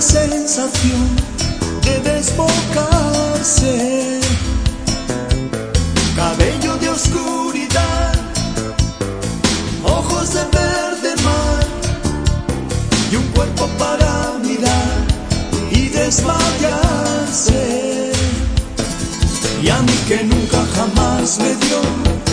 sensación de desbocarse. Cabello de oscuridad, ojos de verde mar y un cuerpo para mirar y desmayarse. Y a mí que nunca jamás me dio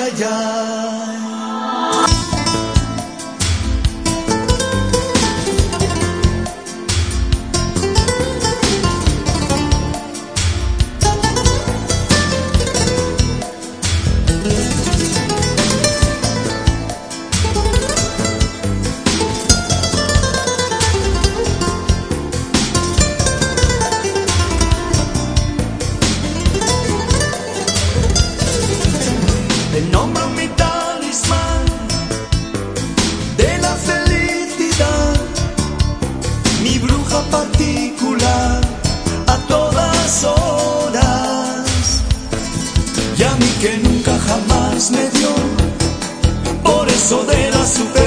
ay, ay. me dio, por eso de la super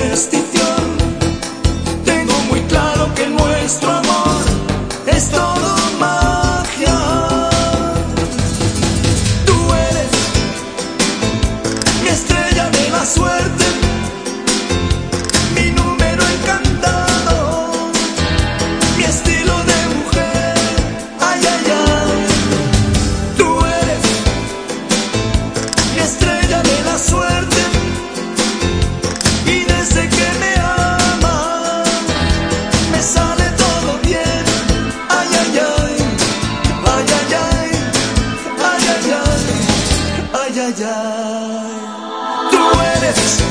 ay. Tú eres